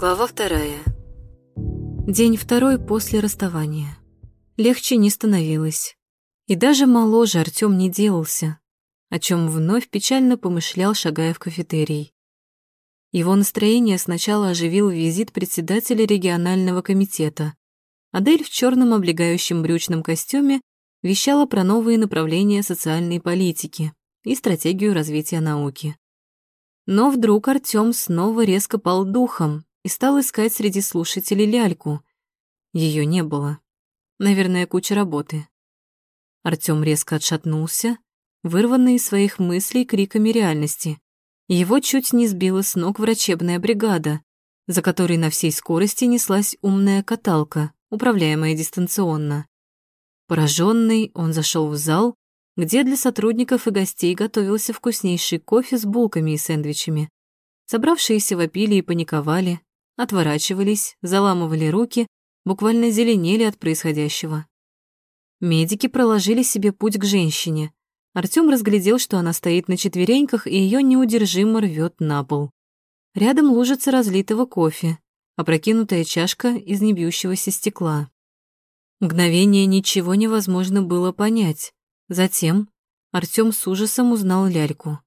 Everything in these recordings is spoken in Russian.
Глава вторая. День второй после расставания. Легче не становилось. И даже моложе Артём не делался, о чем вновь печально помышлял, шагая в кафетерий. Его настроение сначала оживил визит председателя регионального комитета. Адель в черном облегающем брючном костюме вещала про новые направления социальной политики и стратегию развития науки. Но вдруг Артём снова резко пал духом и стал искать среди слушателей ляльку. Ее не было. Наверное, куча работы. Артём резко отшатнулся, вырванный из своих мыслей криками реальности. Его чуть не сбила с ног врачебная бригада, за которой на всей скорости неслась умная каталка, управляемая дистанционно. Пораженный, он зашел в зал, где для сотрудников и гостей готовился вкуснейший кофе с булками и сэндвичами. Собравшиеся вопили и паниковали, отворачивались, заламывали руки, буквально зеленели от происходящего. Медики проложили себе путь к женщине. Артём разглядел, что она стоит на четвереньках, и её неудержимо рвёт на пол. Рядом лужица разлитого кофе, опрокинутая чашка из небьющегося стекла. Мгновение ничего невозможно было понять. Затем Артём с ужасом узнал ляльку.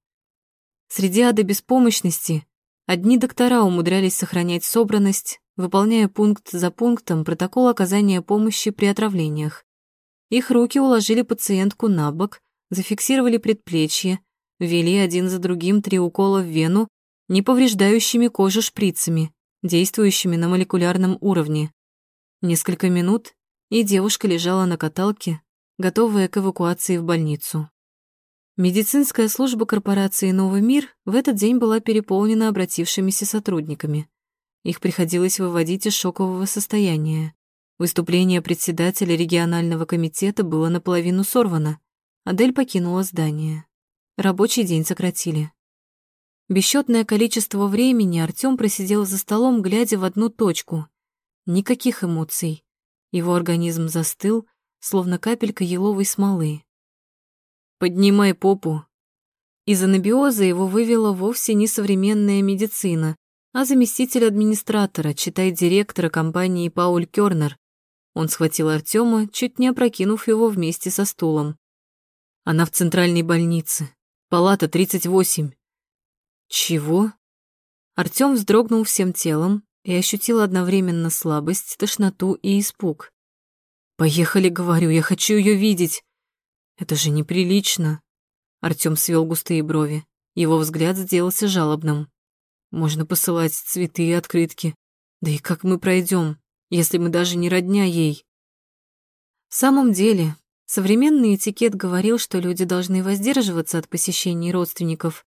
Среди ада беспомощности одни доктора умудрялись сохранять собранность, выполняя пункт за пунктом протокол оказания помощи при отравлениях. Их руки уложили пациентку на бок, зафиксировали предплечье, ввели один за другим три укола в вену, не повреждающими кожу шприцами, действующими на молекулярном уровне. Несколько минут, и девушка лежала на каталке, готовая к эвакуации в больницу. Медицинская служба корпорации «Новый мир» в этот день была переполнена обратившимися сотрудниками. Их приходилось выводить из шокового состояния. Выступление председателя регионального комитета было наполовину сорвано. Адель покинула здание. Рабочий день сократили. Бесчетное количество времени Артём просидел за столом, глядя в одну точку. Никаких эмоций. Его организм застыл, словно капелька еловой смолы. «Поднимай попу». Из анабиоза его вывела вовсе не современная медицина, а заместитель администратора, читай директора компании Пауль Кёрнер, он схватил Артема, чуть не опрокинув его вместе со стулом. Она в центральной больнице. Палата 38. Чего? Артём вздрогнул всем телом и ощутил одновременно слабость, тошноту и испуг. «Поехали, говорю, я хочу ее видеть. Это же неприлично». Артём свел густые брови. Его взгляд сделался жалобным. «Можно посылать цветы и открытки. Да и как мы пройдем? если мы даже не родня ей. В самом деле, современный этикет говорил, что люди должны воздерживаться от посещений родственников.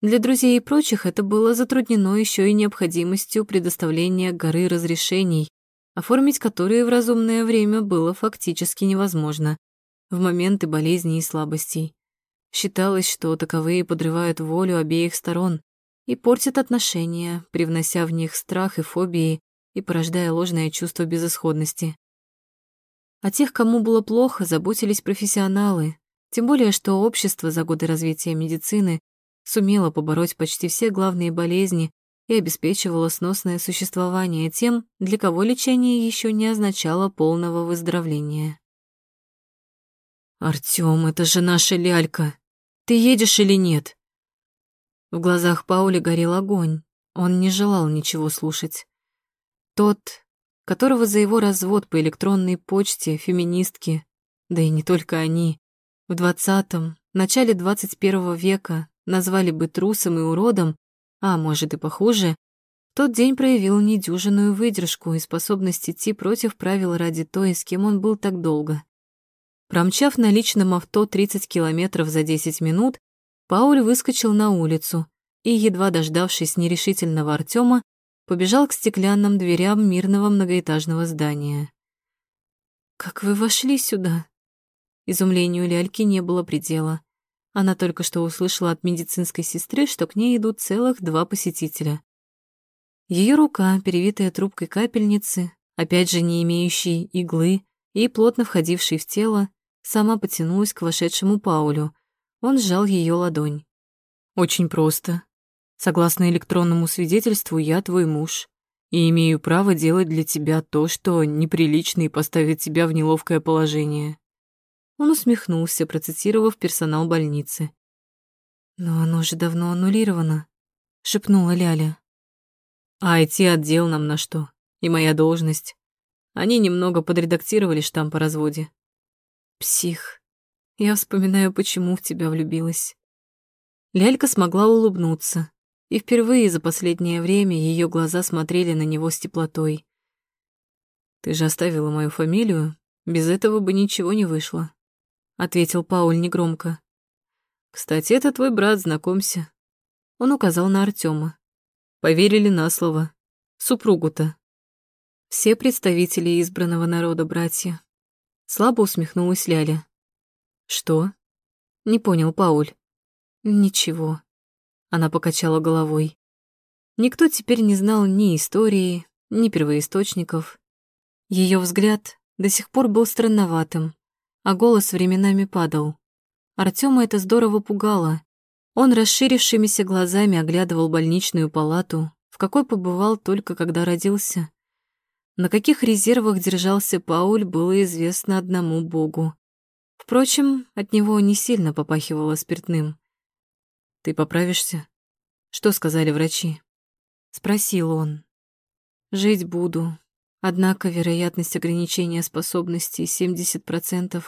Для друзей и прочих это было затруднено еще и необходимостью предоставления горы разрешений, оформить которые в разумное время было фактически невозможно, в моменты болезней и слабостей. Считалось, что таковые подрывают волю обеих сторон и портят отношения, привнося в них страх и фобии, и порождая ложное чувство безысходности. О тех, кому было плохо, заботились профессионалы, тем более что общество за годы развития медицины сумело побороть почти все главные болезни и обеспечивало сносное существование тем, для кого лечение еще не означало полного выздоровления. «Артём, это же наша лялька! Ты едешь или нет?» В глазах Паули горел огонь. Он не желал ничего слушать. Тот, которого за его развод по электронной почте феминистки, да и не только они, в двадцатом, начале двадцать первого века назвали бы трусом и уродом, а может и похуже, тот день проявил недюжинную выдержку и способность идти против правил ради той, с кем он был так долго. Промчав на личном авто 30 километров за 10 минут, Пауль выскочил на улицу и, едва дождавшись нерешительного Артема, побежал к стеклянным дверям мирного многоэтажного здания. «Как вы вошли сюда?» Изумлению Ляльки не было предела. Она только что услышала от медицинской сестры, что к ней идут целых два посетителя. Ее рука, перевитая трубкой капельницы, опять же не имеющей иглы и плотно входившей в тело, сама потянулась к вошедшему Паулю. Он сжал ее ладонь. «Очень просто. Согласно электронному свидетельству, я твой муж. и имею право делать для тебя то, что неприлично и поставит тебя в неловкое положение». Он усмехнулся, процитировав персонал больницы. «Но оно же давно аннулировано», — шепнула Ляля. «А IT-отдел нам на что? И моя должность. Они немного подредактировали штамп о разводе». «Псих. Я вспоминаю, почему в тебя влюбилась». Лялька смогла улыбнуться, и впервые за последнее время ее глаза смотрели на него с теплотой. «Ты же оставила мою фамилию, без этого бы ничего не вышло», — ответил Пауль негромко. «Кстати, это твой брат, знакомься». Он указал на Артема. Поверили на слово. Супругу-то. Все представители избранного народа братья. Слабо усмехнулась Ляля. «Что?» — не понял Пауль. «Ничего», она покачала головой. Никто теперь не знал ни истории, ни первоисточников. Ее взгляд до сих пор был странноватым, а голос временами падал. Артема это здорово пугало. Он расширившимися глазами оглядывал больничную палату, в какой побывал только когда родился. На каких резервах держался Пауль, было известно одному богу. Впрочем, от него не сильно попахивало спиртным. Ты поправишься? Что сказали врачи? Спросил он. Жить буду. Однако вероятность ограничения способностей 70%.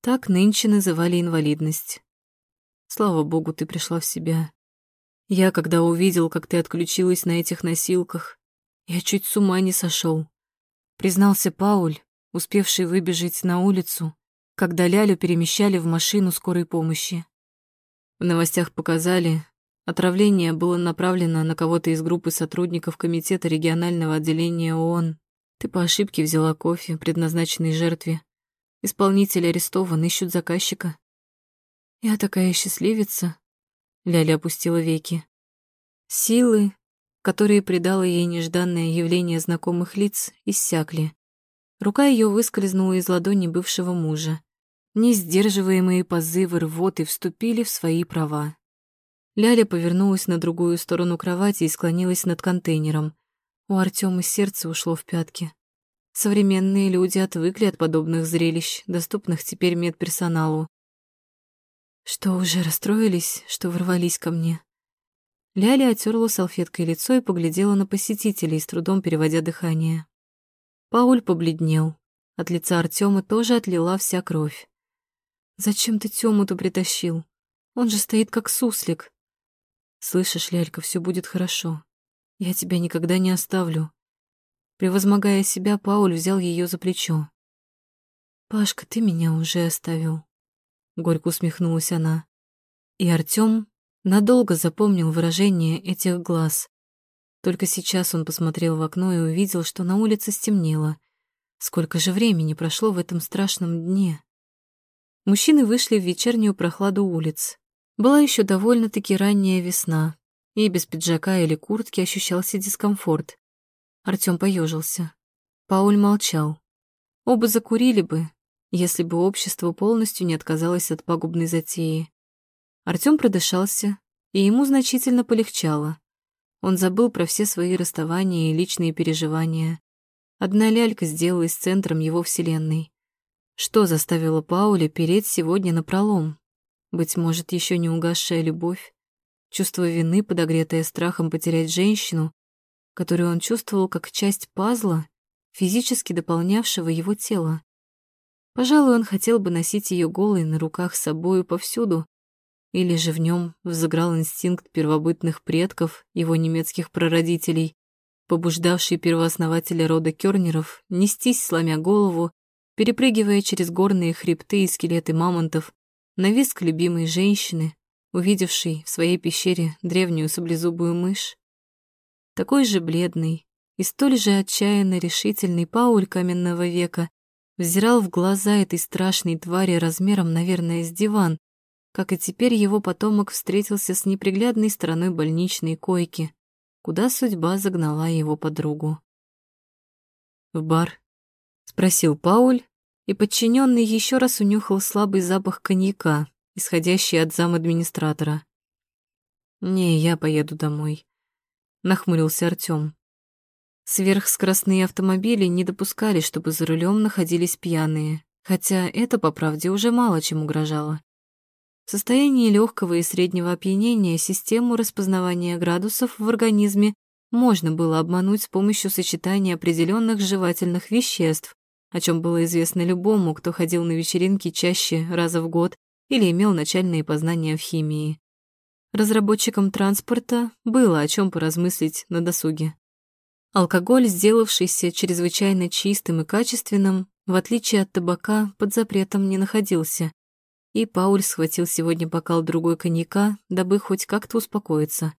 Так нынче называли инвалидность. Слава богу, ты пришла в себя. Я, когда увидел, как ты отключилась на этих носилках, я чуть с ума не сошел. Признался Пауль, успевший выбежать на улицу, когда Лялю перемещали в машину скорой помощи. В новостях показали, отравление было направлено на кого-то из группы сотрудников Комитета регионального отделения ООН. Ты по ошибке взяла кофе, предназначенный жертве. Исполнитель арестован, ищут заказчика. Я такая счастливица. Ляля опустила веки. Силы, которые придало ей нежданное явление знакомых лиц, иссякли. Рука ее выскользнула из ладони бывшего мужа. Несдерживаемые позывы рвоты вступили в свои права. Ляля повернулась на другую сторону кровати и склонилась над контейнером. У Артёма сердце ушло в пятки. Современные люди отвыкли от подобных зрелищ, доступных теперь медперсоналу. Что, уже расстроились, что ворвались ко мне? Ляля отерла салфеткой лицо и поглядела на посетителей, с трудом переводя дыхание. Пауль побледнел. От лица Артёма тоже отлила вся кровь. Зачем ты Тёму-то притащил? Он же стоит как суслик. Слышишь, Лялька, все будет хорошо. Я тебя никогда не оставлю. Превозмогая себя, Пауль взял ее за плечо. «Пашка, ты меня уже оставил», — горько усмехнулась она. И Артём надолго запомнил выражение этих глаз. Только сейчас он посмотрел в окно и увидел, что на улице стемнело. Сколько же времени прошло в этом страшном дне? Мужчины вышли в вечернюю прохладу улиц. Была еще довольно-таки ранняя весна, и без пиджака или куртки ощущался дискомфорт. Артём поежился. Пауль молчал. Оба закурили бы, если бы общество полностью не отказалось от пагубной затеи. Артём продышался, и ему значительно полегчало. Он забыл про все свои расставания и личные переживания. Одна лялька сделалась центром его вселенной. Что заставило Пауля переть сегодня на пролом? Быть может, еще не угасшая любовь, чувство вины, подогретое страхом потерять женщину, которую он чувствовал как часть пазла, физически дополнявшего его тело. Пожалуй, он хотел бы носить ее голой на руках с собою повсюду, или же в нем взыграл инстинкт первобытных предков, его немецких прародителей, побуждавший первооснователя рода Кёрнеров нестись, сломя голову, перепрыгивая через горные хребты и скелеты мамонтов, на виск любимой женщины, увидевшей в своей пещере древнюю саблезубую мышь. Такой же бледный и столь же отчаянно решительный Пауль каменного века взирал в глаза этой страшной твари размером, наверное, с диван, как и теперь его потомок встретился с неприглядной стороной больничной койки, куда судьба загнала его подругу. «В бар?» — спросил Пауль, и подчиненный еще раз унюхал слабый запах коньяка, исходящий от зам-администратора. «Не, я поеду домой», — нахмурился Артём. Сверхскоростные автомобили не допускали, чтобы за рулем находились пьяные, хотя это, по правде, уже мало чем угрожало. В состоянии легкого и среднего опьянения систему распознавания градусов в организме можно было обмануть с помощью сочетания определенных жевательных веществ, о чем было известно любому, кто ходил на вечеринки чаще раза в год или имел начальные познания в химии. Разработчикам транспорта было о чем поразмыслить на досуге. Алкоголь, сделавшийся чрезвычайно чистым и качественным, в отличие от табака, под запретом не находился. И Пауль схватил сегодня бокал другой коньяка, дабы хоть как-то успокоиться.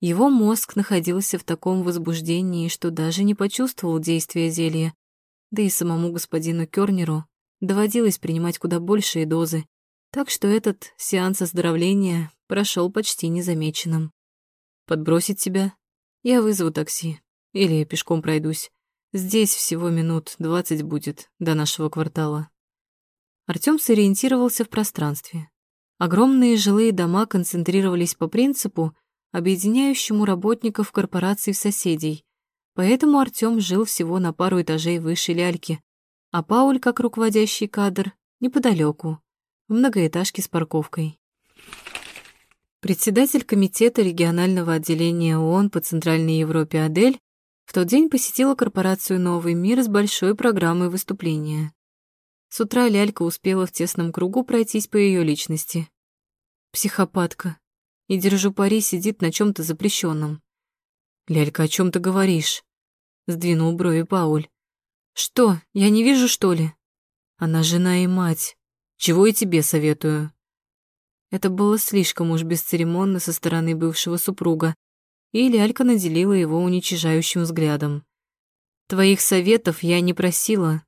Его мозг находился в таком возбуждении, что даже не почувствовал действия зелья. Да и самому господину Кёрнеру доводилось принимать куда большие дозы, так что этот сеанс оздоровления прошел почти незамеченным. «Подбросить тебя? Я вызову такси. Или пешком пройдусь. Здесь всего минут двадцать будет до нашего квартала». Артём сориентировался в пространстве. Огромные жилые дома концентрировались по принципу, объединяющему работников корпораций соседей. Поэтому Артём жил всего на пару этажей выше ляльки, а Пауль, как руководящий кадр, неподалеку, в многоэтажке с парковкой. Председатель комитета регионального отделения ООН по Центральной Европе Адель в тот день посетила корпорацию «Новый мир» с большой программой выступления. С утра Лялька успела в тесном кругу пройтись по ее личности. Психопатка, и, держу пари, сидит на чем то запрещенном. «Лялька, о чем ты говоришь?» Сдвинул брови Пауль. «Что, я не вижу, что ли?» «Она жена и мать. Чего и тебе советую». Это было слишком уж бесцеремонно со стороны бывшего супруга, и Лялька наделила его уничижающим взглядом. «Твоих советов я не просила.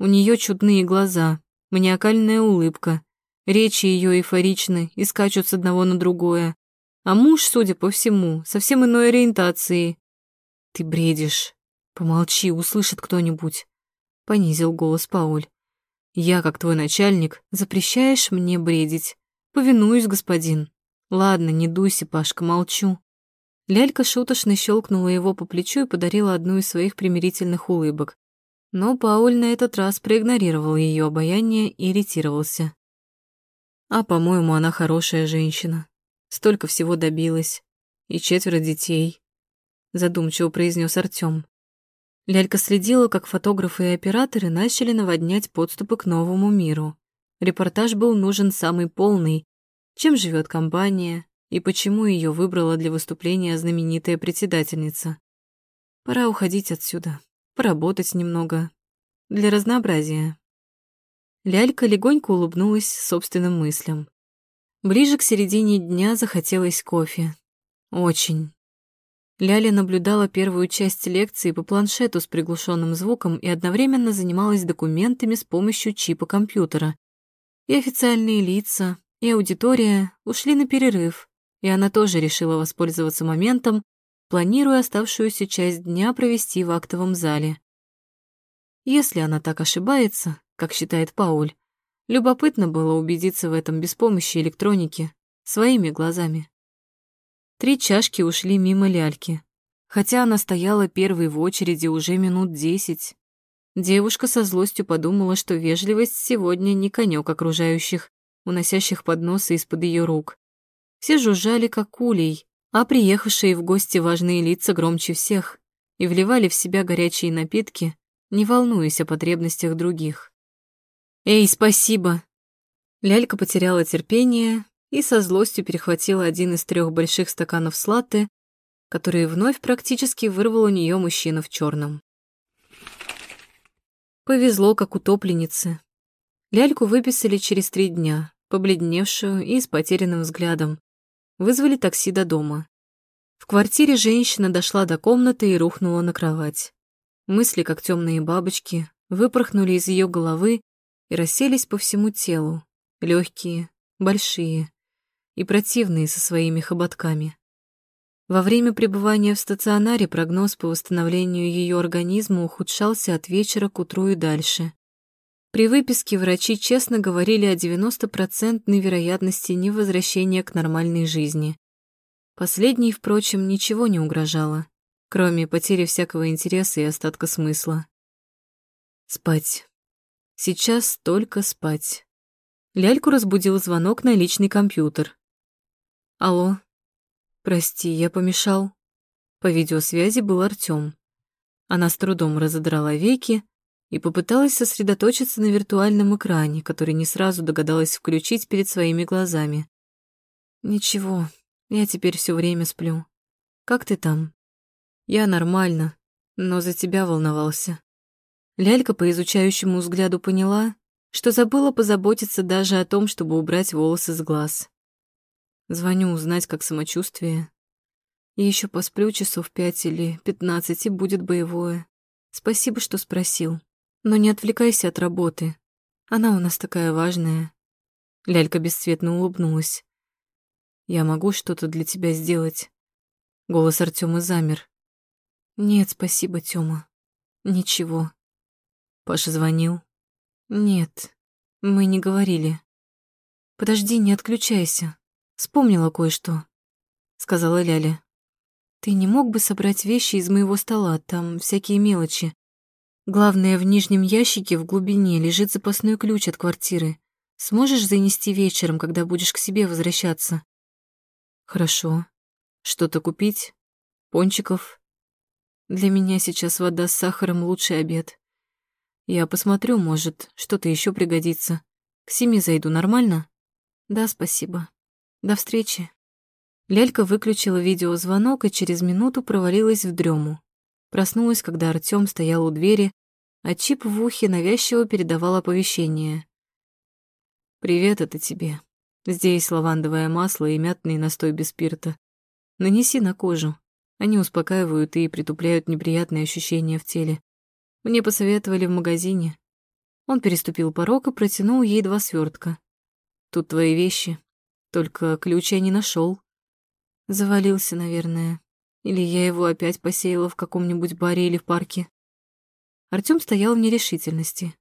У нее чудные глаза, маниакальная улыбка, речи ее эйфоричны и скачут с одного на другое. А муж, судя по всему, совсем иной ориентации. Ты бредишь. Помолчи, услышит кто-нибудь. Понизил голос Пауль. Я, как твой начальник, запрещаешь мне бредить. Повинуюсь, господин. Ладно, не дуйся, Пашка, молчу. Лялька шуточно щелкнула его по плечу и подарила одну из своих примирительных улыбок. Но Пауль на этот раз проигнорировал ее обаяние и иритировался. А, по-моему, она хорошая женщина. Столько всего добилась. И четверо детей. Задумчиво произнес Артём. Лялька следила, как фотографы и операторы начали наводнять подступы к новому миру. Репортаж был нужен самый полный. Чем живет компания и почему ее выбрала для выступления знаменитая председательница. Пора уходить отсюда, поработать немного. Для разнообразия. Лялька легонько улыбнулась собственным мыслям. Ближе к середине дня захотелось кофе. Очень. Ляля наблюдала первую часть лекции по планшету с приглушенным звуком и одновременно занималась документами с помощью чипа компьютера. И официальные лица, и аудитория ушли на перерыв, и она тоже решила воспользоваться моментом, планируя оставшуюся часть дня провести в актовом зале. Если она так ошибается, как считает Пауль, Любопытно было убедиться в этом без помощи электроники, своими глазами. Три чашки ушли мимо ляльки, хотя она стояла первой в очереди уже минут десять. Девушка со злостью подумала, что вежливость сегодня не конек окружающих, уносящих подносы из-под ее рук. Все жужжали, как кулей, а приехавшие в гости важные лица громче всех и вливали в себя горячие напитки, не волнуясь о потребностях других. «Эй, спасибо!» Лялька потеряла терпение и со злостью перехватила один из трех больших стаканов с латте, которые вновь практически вырвал у нее мужчина в черном. Повезло, как утопленнице. Ляльку выписали через три дня, побледневшую и с потерянным взглядом. Вызвали такси до дома. В квартире женщина дошла до комнаты и рухнула на кровать. Мысли, как темные бабочки, выпорхнули из ее головы и расселись по всему телу, легкие, большие и противные со своими хоботками. Во время пребывания в стационаре прогноз по восстановлению ее организма ухудшался от вечера к утру и дальше. При выписке врачи честно говорили о 90% вероятности невозвращения к нормальной жизни. Последней, впрочем, ничего не угрожало. кроме потери всякого интереса и остатка смысла. Спать. Сейчас только спать. Ляльку разбудил звонок на личный компьютер. Алло. Прости, я помешал. По видеосвязи был Артём. Она с трудом разодрала веки и попыталась сосредоточиться на виртуальном экране, который не сразу догадалась включить перед своими глазами. «Ничего, я теперь все время сплю. Как ты там?» «Я нормально, но за тебя волновался». Лялька по изучающему взгляду поняла, что забыла позаботиться даже о том, чтобы убрать волосы с глаз. Звоню узнать, как самочувствие. И еще посплю часов пять или пятнадцать, и будет боевое. Спасибо, что спросил. Но не отвлекайся от работы. Она у нас такая важная. Лялька бесцветно улыбнулась. Я могу что-то для тебя сделать. Голос Артема замер. Нет, спасибо, Тёма. Ничего. Паша звонил? Нет, мы не говорили. Подожди, не отключайся. Вспомнила кое-что, сказала Ляля. Ты не мог бы собрать вещи из моего стола, там всякие мелочи. Главное, в нижнем ящике в глубине лежит запасной ключ от квартиры. Сможешь занести вечером, когда будешь к себе возвращаться? Хорошо. Что-то купить? Пончиков? Для меня сейчас вода с сахаром лучший обед. Я посмотрю, может, что-то еще пригодится. К семи зайду, нормально? Да, спасибо. До встречи. Лялька выключила видеозвонок и через минуту провалилась в дрему. Проснулась, когда Артём стоял у двери, а чип в ухе навязчиво передавал оповещение. «Привет, это тебе. Здесь лавандовое масло и мятный настой без спирта. Нанеси на кожу. Они успокаивают и притупляют неприятные ощущения в теле. Мне посоветовали в магазине. Он переступил порог и протянул ей два свертка. Тут твои вещи. Только ключ я не нашел. Завалился, наверное. Или я его опять посеяла в каком-нибудь баре или в парке. Артём стоял в нерешительности.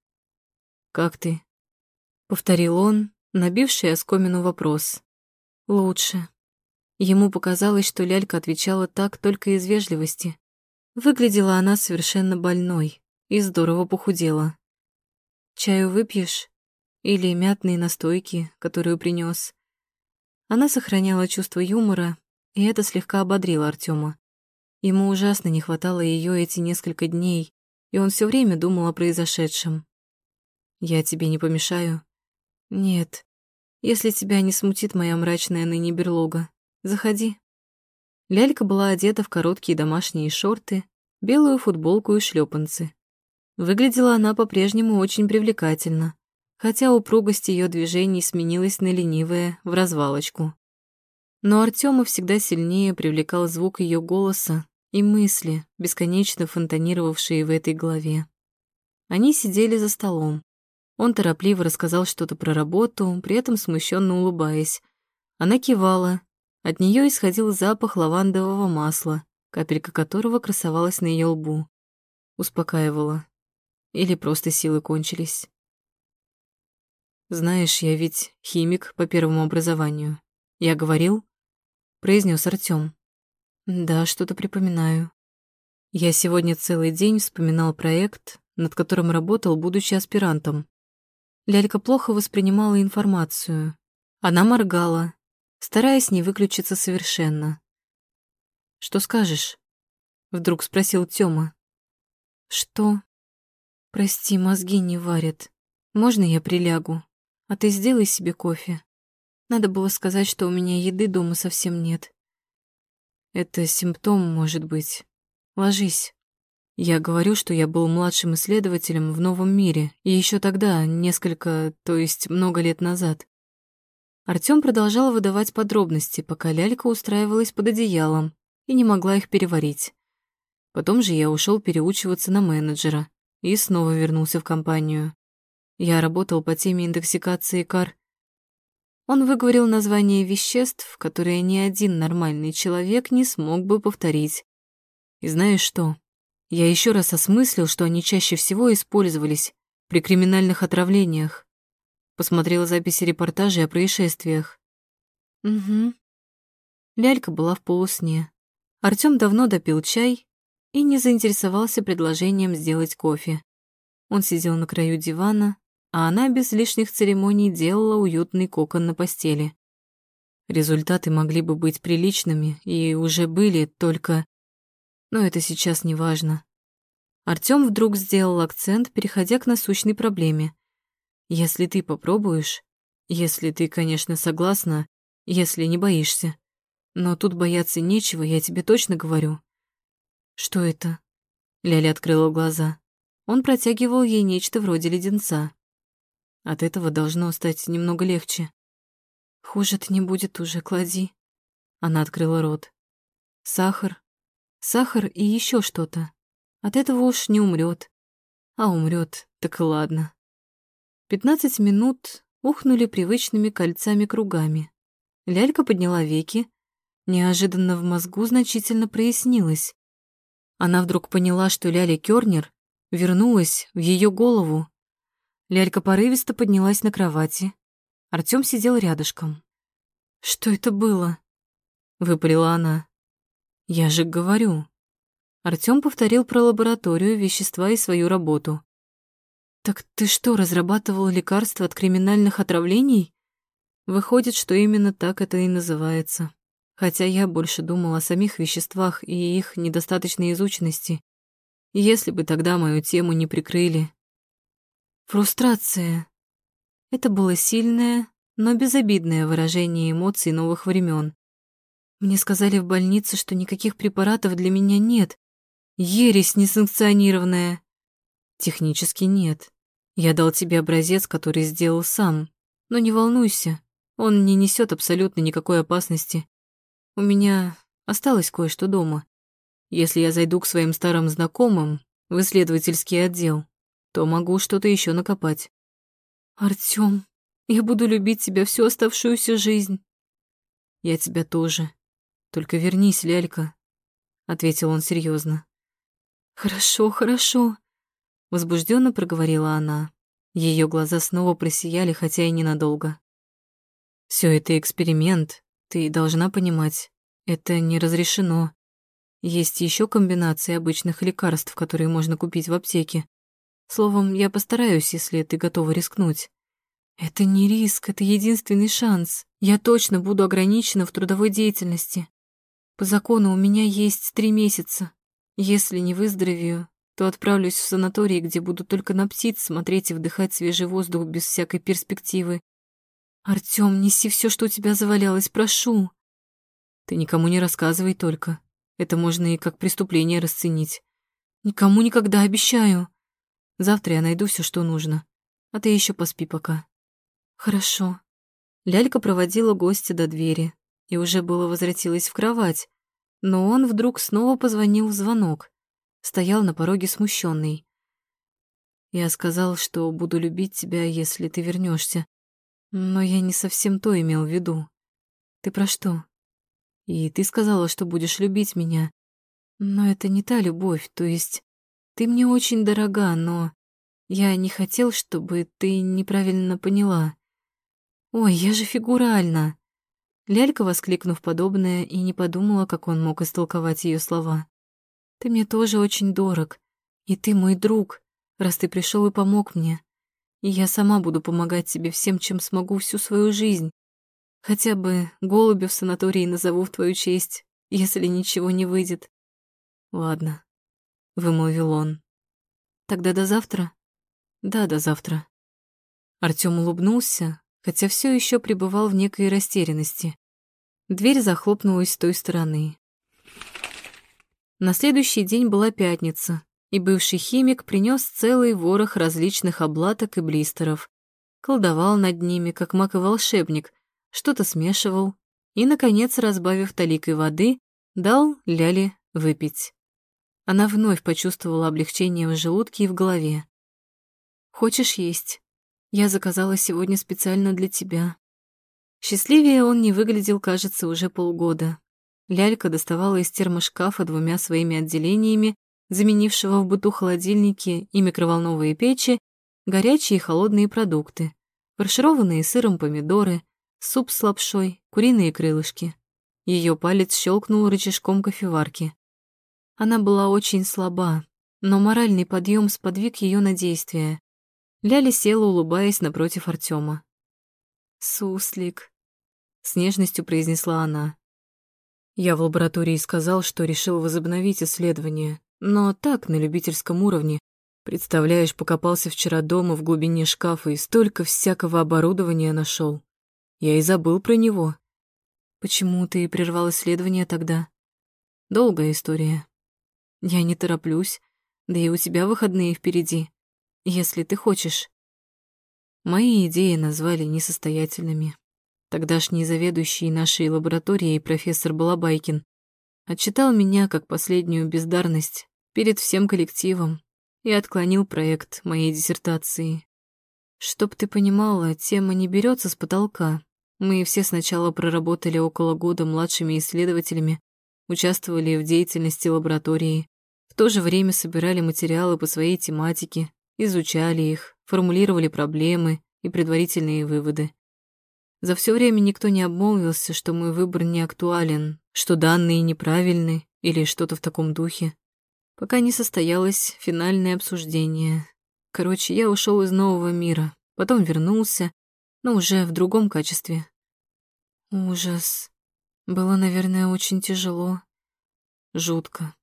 «Как ты?» — повторил он, набивший оскомину вопрос. «Лучше». Ему показалось, что лялька отвечала так только из вежливости. Выглядела она совершенно больной и здорово похудела. «Чаю выпьешь? Или мятные настойки, которую принес. Она сохраняла чувство юмора, и это слегка ободрило Артема. Ему ужасно не хватало ее эти несколько дней, и он все время думал о произошедшем. «Я тебе не помешаю?» «Нет, если тебя не смутит моя мрачная ныне берлога, заходи». Лялька была одета в короткие домашние шорты, белую футболку и шлепанцы. Выглядела она по-прежнему очень привлекательно, хотя упругость ее движений сменилась на ленивое в развалочку. Но Артема всегда сильнее привлекал звук ее голоса и мысли, бесконечно фонтанировавшие в этой голове. Они сидели за столом. Он торопливо рассказал что-то про работу, при этом смущенно улыбаясь. Она кивала. От нее исходил запах лавандового масла, капелька которого красовалась на ее лбу. Успокаивала. Или просто силы кончились. Знаешь, я ведь химик по первому образованию. Я говорил? Произнес Артём. Да, что-то припоминаю. Я сегодня целый день вспоминал проект, над которым работал, будучи аспирантом. Лялька плохо воспринимала информацию. Она моргала, стараясь не выключиться совершенно. «Что скажешь?» — вдруг спросил Тёма. «Что?» «Прости, мозги не варят. Можно я прилягу? А ты сделай себе кофе. Надо было сказать, что у меня еды дома совсем нет. Это симптом, может быть. Ложись. Я говорю, что я был младшим исследователем в новом мире, и еще тогда, несколько, то есть много лет назад. Артём продолжал выдавать подробности, пока лялька устраивалась под одеялом и не могла их переварить. Потом же я ушел переучиваться на менеджера и снова вернулся в компанию. Я работал по теме индексикации кар. Он выговорил название веществ, которые ни один нормальный человек не смог бы повторить. И знаешь что? Я еще раз осмыслил, что они чаще всего использовались при криминальных отравлениях. Посмотрела записи репортажей о происшествиях. Угу. Лялька была в полусне. Артём давно допил чай и не заинтересовался предложением сделать кофе. Он сидел на краю дивана, а она без лишних церемоний делала уютный кокон на постели. Результаты могли бы быть приличными и уже были, только... Но это сейчас не важно. Артём вдруг сделал акцент, переходя к насущной проблеме. Если ты попробуешь, если ты, конечно, согласна, если не боишься. Но тут бояться нечего, я тебе точно говорю. Что это? Ляля открыла глаза. Он протягивал ей нечто вроде леденца. От этого должно стать немного легче. Хуже-то не будет уже, клади. Она открыла рот. Сахар. Сахар и еще что-то. От этого уж не умрет. А умрет, так и ладно. Пятнадцать минут ухнули привычными кольцами-кругами. Лялька подняла веки. Неожиданно в мозгу значительно прояснилось. Она вдруг поняла, что Ляля Кёрнер вернулась в ее голову. Лялька порывисто поднялась на кровати, Артём сидел рядышком. «Что это было?» — выпалила она. «Я же говорю». Артём повторил про лабораторию, вещества и свою работу. «Так ты что, разрабатывал лекарства от криминальных отравлений?» Выходит, что именно так это и называется. Хотя я больше думал о самих веществах и их недостаточной изученности. Если бы тогда мою тему не прикрыли. Фрустрация. Это было сильное, но безобидное выражение эмоций новых времен. Мне сказали в больнице, что никаких препаратов для меня нет. Ересь несанкционированная. Технически нет. Я дал тебе образец, который сделал сам. Но не волнуйся, он не несет абсолютно никакой опасности. У меня осталось кое-что дома. Если я зайду к своим старым знакомым в исследовательский отдел, то могу что-то еще накопать. Артём, я буду любить тебя всю оставшуюся жизнь. Я тебя тоже. Только вернись, лялька, ответил он серьезно. Хорошо, хорошо, возбужденно проговорила она. Ее глаза снова просияли, хотя и ненадолго. Все это эксперимент, ты должна понимать. Это не разрешено. Есть еще комбинации обычных лекарств, которые можно купить в аптеке. Словом, я постараюсь, если ты готова рискнуть. Это не риск, это единственный шанс. Я точно буду ограничена в трудовой деятельности. По закону у меня есть три месяца. Если не выздоровею, то отправлюсь в санаторий, где буду только на птиц смотреть и вдыхать свежий воздух без всякой перспективы. Артём, неси все, что у тебя завалялось, прошу. Ты никому не рассказывай только. Это можно и как преступление расценить. Никому никогда, обещаю. Завтра я найду все, что нужно. А ты еще поспи пока. Хорошо. Лялька проводила гостя до двери и уже было возвратилась в кровать, но он вдруг снова позвонил в звонок. Стоял на пороге смущенный. Я сказал, что буду любить тебя, если ты вернешься, но я не совсем то имел в виду. Ты про что? И ты сказала, что будешь любить меня. Но это не та любовь, то есть ты мне очень дорога, но я не хотел, чтобы ты неправильно поняла. Ой, я же фигурально. Лялька, воскликнув подобное, и не подумала, как он мог истолковать ее слова. Ты мне тоже очень дорог, и ты мой друг, раз ты пришел и помог мне. И я сама буду помогать тебе всем, чем смогу всю свою жизнь. Хотя бы голубя в санатории назову в твою честь, если ничего не выйдет. Ладно, вымолвил он. Тогда до завтра? Да, до завтра. Артём улыбнулся, хотя все еще пребывал в некой растерянности. Дверь захлопнулась с той стороны. На следующий день была пятница, и бывший химик принес целый ворох различных облаток и блистеров. Колдовал над ними, как маг и волшебник, что-то смешивал и, наконец, разбавив таликой воды, дал Ляле выпить. Она вновь почувствовала облегчение в желудке и в голове. «Хочешь есть? Я заказала сегодня специально для тебя». Счастливее он не выглядел, кажется, уже полгода. Лялька доставала из термошкафа двумя своими отделениями, заменившего в быту холодильники и микроволновые печи, горячие и холодные продукты, фаршированные сыром помидоры, суп с лапшой, куриные крылышки. Ее палец щелкнул рычажком кофеварки. Она была очень слаба, но моральный подъем сподвиг ее на действие. Ляля села, улыбаясь напротив Артема. «Суслик», — с нежностью произнесла она. Я в лаборатории сказал, что решил возобновить исследование, но так, на любительском уровне. Представляешь, покопался вчера дома в глубине шкафа и столько всякого оборудования нашел. Я и забыл про него. Почему ты прервал исследование тогда? Долгая история. Я не тороплюсь, да и у тебя выходные впереди, если ты хочешь. Мои идеи назвали несостоятельными. Тогдашний заведующий нашей лабораторией профессор Балабайкин отчитал меня как последнюю бездарность перед всем коллективом и отклонил проект моей диссертации. Чтоб ты понимала, тема не берется с потолка. Мы все сначала проработали около года младшими исследователями, участвовали в деятельности лаборатории, в то же время собирали материалы по своей тематике, изучали их, формулировали проблемы и предварительные выводы. За все время никто не обмолвился, что мой выбор не актуален, что данные неправильны или что-то в таком духе. Пока не состоялось финальное обсуждение. Короче, я ушел из нового мира, потом вернулся, но уже в другом качестве. Ужас. Было, наверное, очень тяжело. Жутко.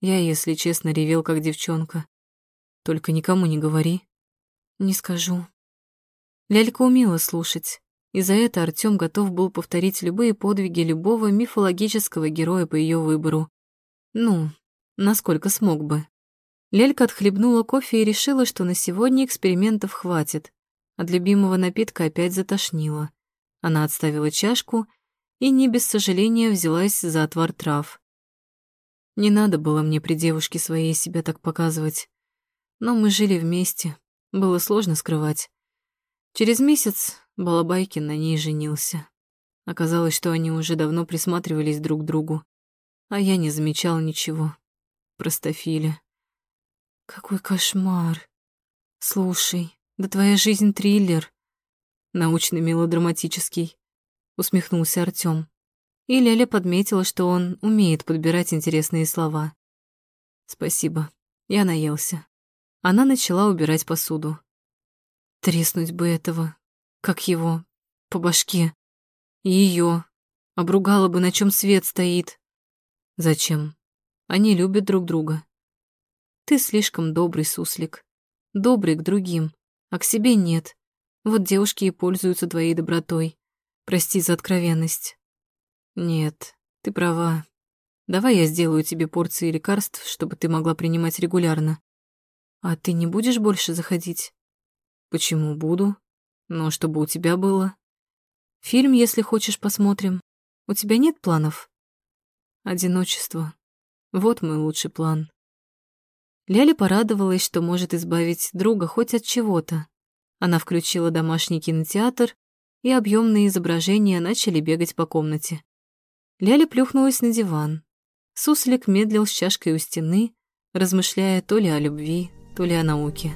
Я, если честно, ревел, как девчонка. Только никому не говори. Не скажу. Лялька умела слушать, и за это Артём готов был повторить любые подвиги любого мифологического героя по её выбору. Ну, насколько смог бы. Лялька отхлебнула кофе и решила, что на сегодня экспериментов хватит. От любимого напитка опять затошнило. Она отставила чашку и не без сожаления взялась за отвар трав. Не надо было мне при девушке своей себя так показывать. Но мы жили вместе, было сложно скрывать. Через месяц Балабайкин на ней женился. Оказалось, что они уже давно присматривались друг к другу, а я не замечал ничего. Простофиля. Какой кошмар. Слушай, да твоя жизнь триллер. Научно-мелодраматический, усмехнулся Артём. И Ляля подметила, что он умеет подбирать интересные слова. Спасибо, я наелся. Она начала убирать посуду. Треснуть бы этого, как его, по башке. И её. Обругала бы, на чем свет стоит. Зачем? Они любят друг друга. Ты слишком добрый, суслик. Добрый к другим, а к себе нет. Вот девушки и пользуются твоей добротой. Прости за откровенность. Нет, ты права. Давай я сделаю тебе порции лекарств, чтобы ты могла принимать регулярно. А ты не будешь больше заходить? Почему буду? Но чтобы у тебя было. Фильм, если хочешь, посмотрим. У тебя нет планов? Одиночество. Вот мой лучший план. Ляля порадовалась, что может избавить друга хоть от чего-то. Она включила домашний кинотеатр, и объемные изображения начали бегать по комнате. Ляля плюхнулась на диван. Суслик медлил с чашкой у стены, размышляя то ли о любви, то ли о науке.